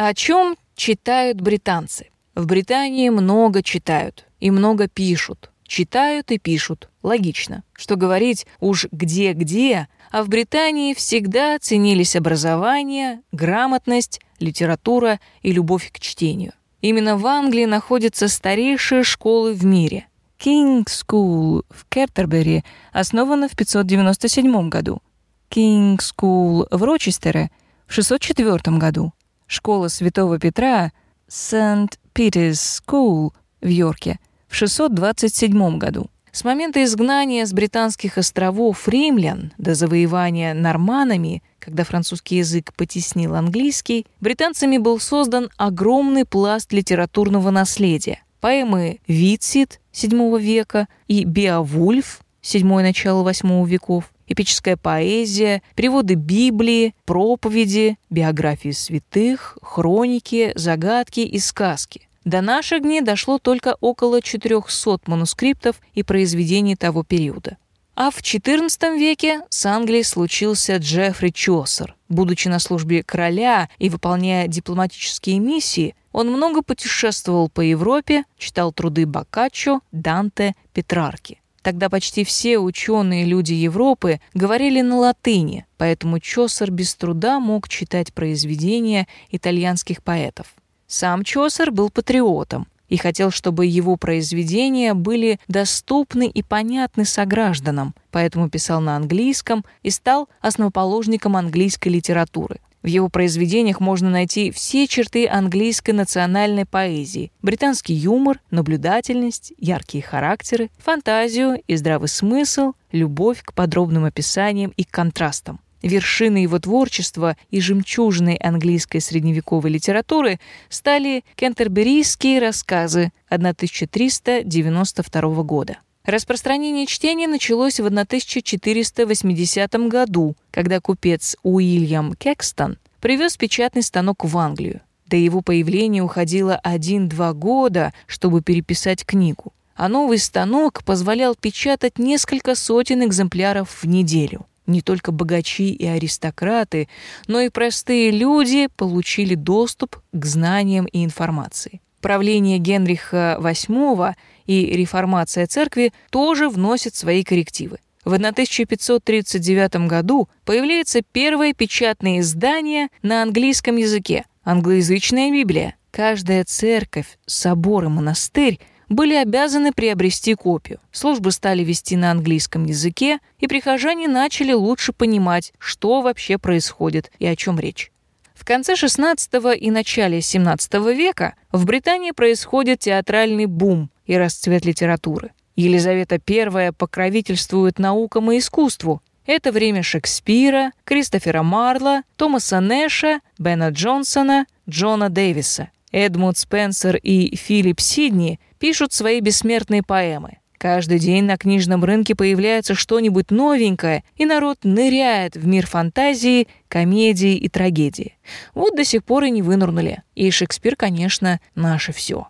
О чем читают британцы? В Британии много читают и много пишут. Читают и пишут. Логично. Что говорить уж где-где, а в Британии всегда ценились образование, грамотность, литература и любовь к чтению. Именно в Англии находятся старейшие школы в мире. King School в Кертербери основана в 597 году. King School в Рочестере в 604 году. Школа Святого Петра St. Peter's School в Йорке в 627 году. С момента изгнания с британских островов римлян до завоевания норманами, когда французский язык потеснил английский, британцами был создан огромный пласт литературного наследия. Поэмы Витсит VII века и Беовульф, седьмое начало восьмого веков, эпическая поэзия, переводы Библии, проповеди, биографии святых, хроники, загадки и сказки. До наших дней дошло только около 400 манускриптов и произведений того периода. А в XIV веке с Англией случился Джеффри Чосер. Будучи на службе короля и выполняя дипломатические миссии, он много путешествовал по Европе, читал труды Боккаччо, Данте, Петрарки. Тогда почти все ученые люди Европы говорили на латыни, поэтому Чосер без труда мог читать произведения итальянских поэтов. Сам Чосер был патриотом и хотел, чтобы его произведения были доступны и понятны согражданам, поэтому писал на английском и стал основоположником английской литературы. В его произведениях можно найти все черты английской национальной поэзии, британский юмор, наблюдательность, яркие характеры, фантазию и здравый смысл, любовь к подробным описаниям и контрастам. Вершиной его творчества и жемчужиной английской средневековой литературы стали кентерберийские рассказы 1392 года. Распространение чтения началось в 1480 году, когда купец Уильям Кекстон привез печатный станок в Англию. До его появления уходило 1-2 года, чтобы переписать книгу, а новый станок позволял печатать несколько сотен экземпляров в неделю. Не только богачи и аристократы, но и простые люди получили доступ к знаниям и информации. Правление Генриха VIII и реформация церкви тоже вносят свои коррективы. В 1539 году появляется первое печатное издание на английском языке – англоязычная Библия. Каждая церковь, собор и монастырь – были обязаны приобрести копию. Службы стали вести на английском языке, и прихожане начали лучше понимать, что вообще происходит и о чем речь. В конце XVI и начале XVII века в Британии происходит театральный бум и расцвет литературы. Елизавета I покровительствует наукам и искусству. Это время Шекспира, Кристофера Марла, Томаса Нэша, Бена Джонсона, Джона Дэвиса. Эдмунд Спенсер и Филипп Сидни пишут свои бессмертные поэмы. Каждый день на книжном рынке появляется что-нибудь новенькое, и народ ныряет в мир фантазии, комедии и трагедии. Вот до сих пор и не вынырнули. И Шекспир, конечно, наше все.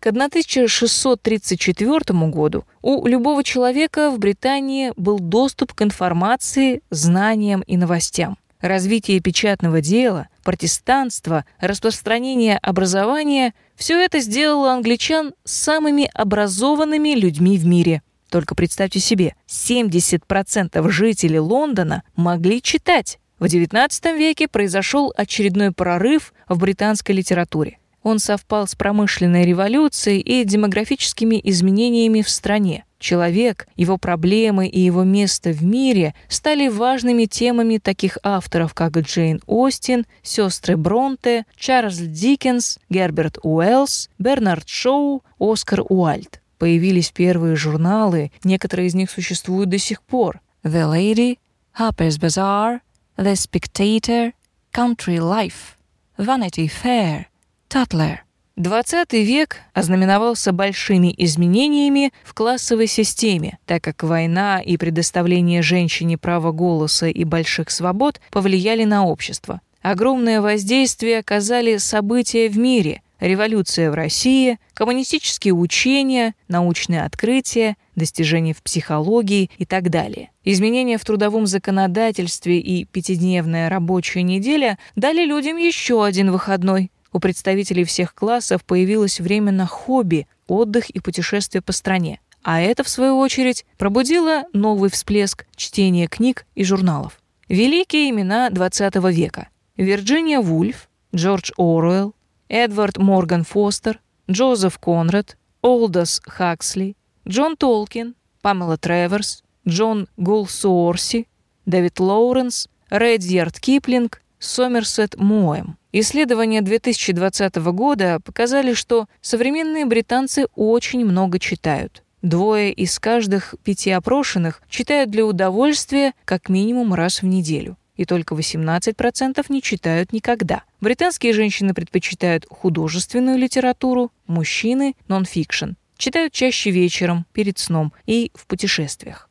К 1634 году у любого человека в Британии был доступ к информации, знаниям и новостям. Развитие печатного дела, протестанство, распространение образования – все это сделало англичан самыми образованными людьми в мире. Только представьте себе, 70% жителей Лондона могли читать. В XIX веке произошел очередной прорыв в британской литературе. Он совпал с промышленной революцией и демографическими изменениями в стране. Человек, его проблемы и его место в мире стали важными темами таких авторов, как Джейн Остин, сестры Бронте, Чарльз Диккенс, Герберт Уэллс, Бернард Шоу, Оскар Уальд. Появились первые журналы, некоторые из них существуют до сих пор. The Lady, Harper's Bazaar, The Spectator, Country Life, Vanity Fair, Tatler. XX век ознаменовался большими изменениями в классовой системе, так как война и предоставление женщине права голоса и больших свобод повлияли на общество. Огромное воздействие оказали события в мире, революция в России, коммунистические учения, научные открытия, достижения в психологии и так далее. Изменения в трудовом законодательстве и пятидневная рабочая неделя дали людям еще один выходной у представителей всех классов появилось время на хобби, отдых и путешествия по стране. А это, в свою очередь, пробудило новый всплеск чтения книг и журналов. Великие имена XX века. Вирджиния Вульф, Джордж Оруэлл, Эдвард Морган Фостер, Джозеф Конрад, Олдос Хаксли, Джон Толкин, Памела Треверс, Джон Гулсуорси, Дэвид Лоуренс, Редьярд Киплинг, Сомерсет Моэм. Исследования 2020 года показали, что современные британцы очень много читают. Двое из каждых пяти опрошенных читают для удовольствия как минимум раз в неделю. И только 18% не читают никогда. Британские женщины предпочитают художественную литературу, мужчины – нон-фикшн. Читают чаще вечером, перед сном и в путешествиях.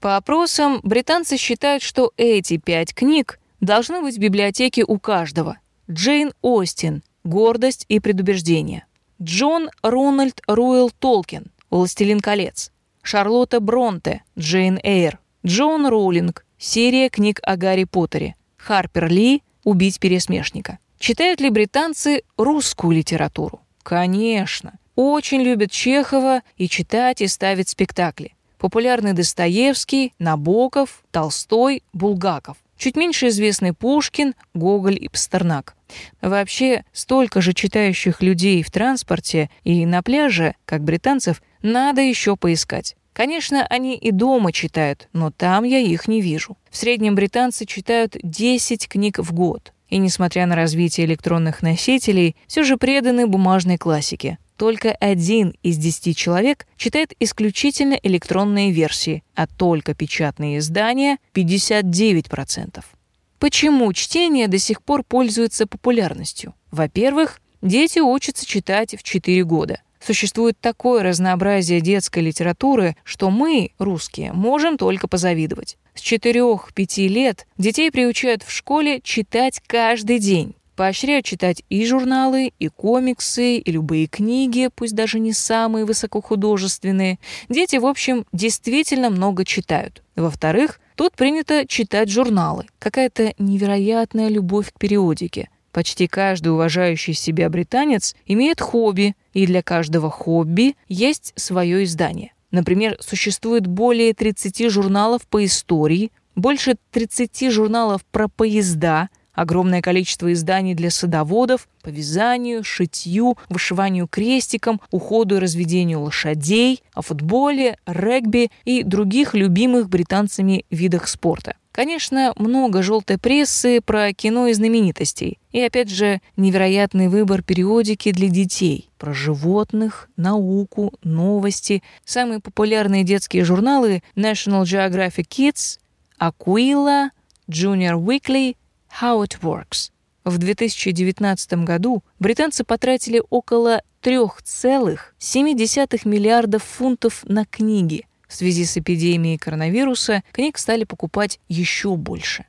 По опросам, британцы считают, что эти пять книг должны быть в библиотеке у каждого. Джейн Остин «Гордость и предубеждение». Джон Рональд Руэлл Толкин «Властелин колец». Шарлотта Бронте «Джейн Эйр». Джон Роулинг «Серия книг о Гарри Поттере». Харпер Ли «Убить пересмешника». Читают ли британцы русскую литературу? Конечно. Очень любят Чехова и читать и ставить спектакли. Популярны Достоевский, Набоков, Толстой, Булгаков. Чуть меньше известны Пушкин, Гоголь и Пастернак. Вообще, столько же читающих людей в транспорте и на пляже, как британцев, надо еще поискать. Конечно, они и дома читают, но там я их не вижу. В среднем британцы читают 10 книг в год. И несмотря на развитие электронных носителей, все же преданы бумажной классике только один из десяти человек читает исключительно электронные версии, а только печатные издания — 59%. Почему чтение до сих пор пользуется популярностью? Во-первых, дети учатся читать в 4 года. Существует такое разнообразие детской литературы, что мы, русские, можем только позавидовать. С 4-5 лет детей приучают в школе читать каждый день. Поощряют читать и журналы, и комиксы, и любые книги, пусть даже не самые высокохудожественные. Дети, в общем, действительно много читают. Во-вторых, тут принято читать журналы. Какая-то невероятная любовь к периодике. Почти каждый уважающий себя британец имеет хобби, и для каждого хобби есть свое издание. Например, существует более 30 журналов по истории, больше 30 журналов про поезда, огромное количество изданий для садоводов по вязанию, шитью, вышиванию крестиком, уходу и разведению лошадей, о футболе, регби и других любимых британцами видах спорта. Конечно, много желтой прессы про кино и знаменитостей. И опять же, невероятный выбор периодики для детей. Про животных, науку, новости. Самые популярные детские журналы National Geographic Kids, Aquila, Junior Weekly, How It Works. В 2019 году британцы потратили около 3,7 миллиардов фунтов на книги. В связи с эпидемией коронавируса книг стали покупать еще больше.